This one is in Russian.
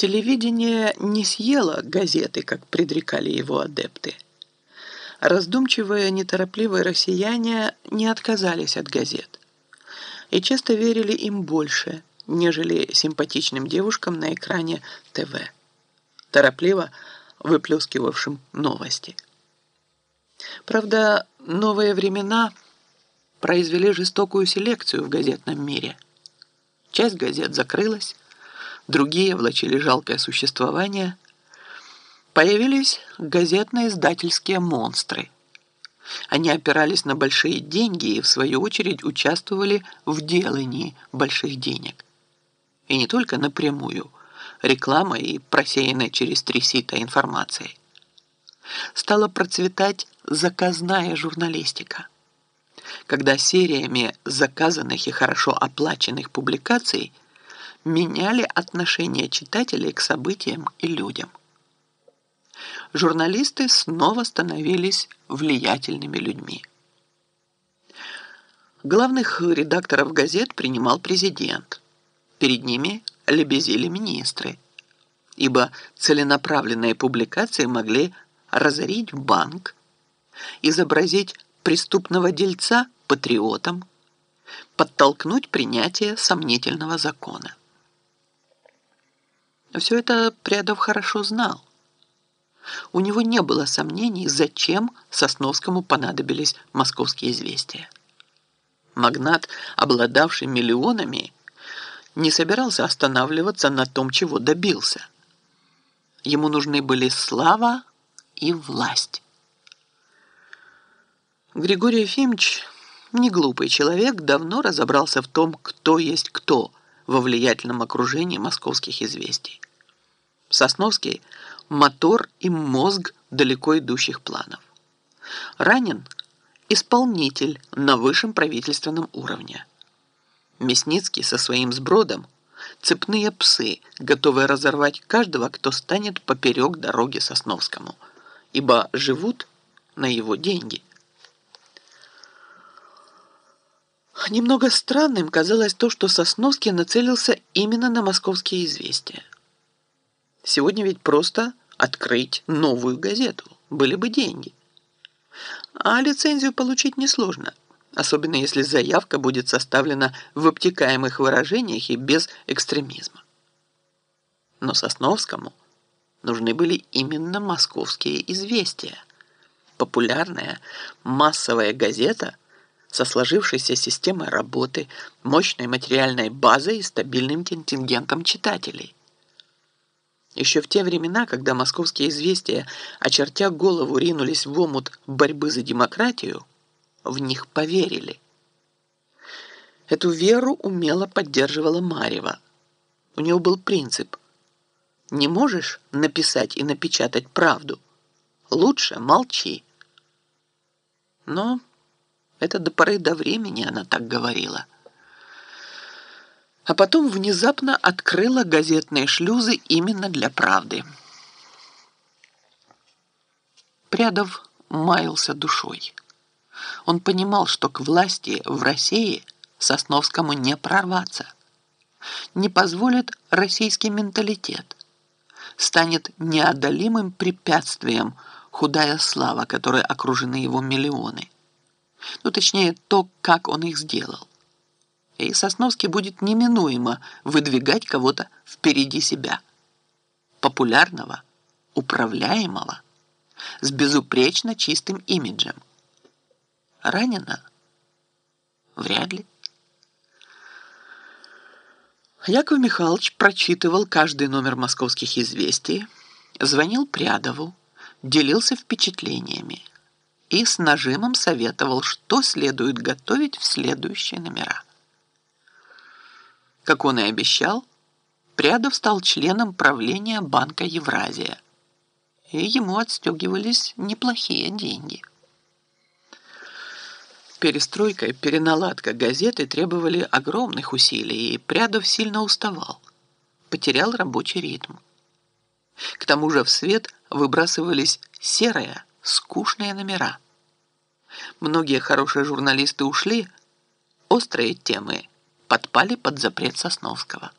Телевидение не съело газеты, как предрекали его адепты. Раздумчивые, неторопливые россияне не отказались от газет и часто верили им больше, нежели симпатичным девушкам на экране ТВ, торопливо выплескивавшим новости. Правда, новые времена произвели жестокую селекцию в газетном мире. Часть газет закрылась, другие влачили жалкое существование, появились газетно-издательские монстры. Они опирались на большие деньги и, в свою очередь, участвовали в делании больших денег. И не только напрямую, рекламой и просеянной через три сита информацией. Стала процветать заказная журналистика, когда сериями заказанных и хорошо оплаченных публикаций – меняли отношение читателей к событиям и людям. Журналисты снова становились влиятельными людьми. Главных редакторов газет принимал президент. Перед ними лебезили министры, ибо целенаправленные публикации могли разорить банк, изобразить преступного дельца патриотом, подтолкнуть принятие сомнительного закона. Все это Прядов хорошо знал. У него не было сомнений, зачем Сосновскому понадобились московские известия. Магнат, обладавший миллионами, не собирался останавливаться на том, чего добился. Ему нужны были слава и власть. Григорий Ефимович, не глупый человек, давно разобрался в том, кто есть кто – во влиятельном окружении московских известий. Сосновский – мотор и мозг далеко идущих планов. Ранен – исполнитель на высшем правительственном уровне. Мясницкий со своим сбродом – цепные псы, готовые разорвать каждого, кто станет поперек дороги Сосновскому, ибо живут на его деньги – Немного странным казалось то, что Сосновский нацелился именно на московские известия. Сегодня ведь просто открыть новую газету. Были бы деньги. А лицензию получить несложно, особенно если заявка будет составлена в обтекаемых выражениях и без экстремизма. Но Сосновскому нужны были именно московские известия. Популярная массовая газета – со сложившейся системой работы, мощной материальной базой и стабильным контингентом читателей. Еще в те времена, когда московские известия, очертя голову, ринулись в омут борьбы за демократию, в них поверили. Эту веру умело поддерживала Марева. У него был принцип «Не можешь написать и напечатать правду? Лучше молчи». Но это до поры до времени она так говорила. А потом внезапно открыла газетные шлюзы именно для правды. Прядов маялся душой. Он понимал, что к власти в России Сосновскому не прорваться. Не позволит российский менталитет. Станет неодолимым препятствием худая слава, которой окружены его миллионы. Ну, точнее, то, как он их сделал. И Сосновский будет неминуемо выдвигать кого-то впереди себя. Популярного, управляемого, с безупречно чистым имиджем. Ранена? Вряд ли. Яков Михайлович прочитывал каждый номер московских известий, звонил Прядову, делился впечатлениями и с нажимом советовал, что следует готовить в следующие номера. Как он и обещал, Прядов стал членом правления Банка Евразия, и ему отстегивались неплохие деньги. Перестройка и переналадка газеты требовали огромных усилий, и Прядов сильно уставал, потерял рабочий ритм. К тому же в свет выбрасывались серые, скучные номера. Многие хорошие журналисты ушли, острые темы подпали под запрет Сосновского.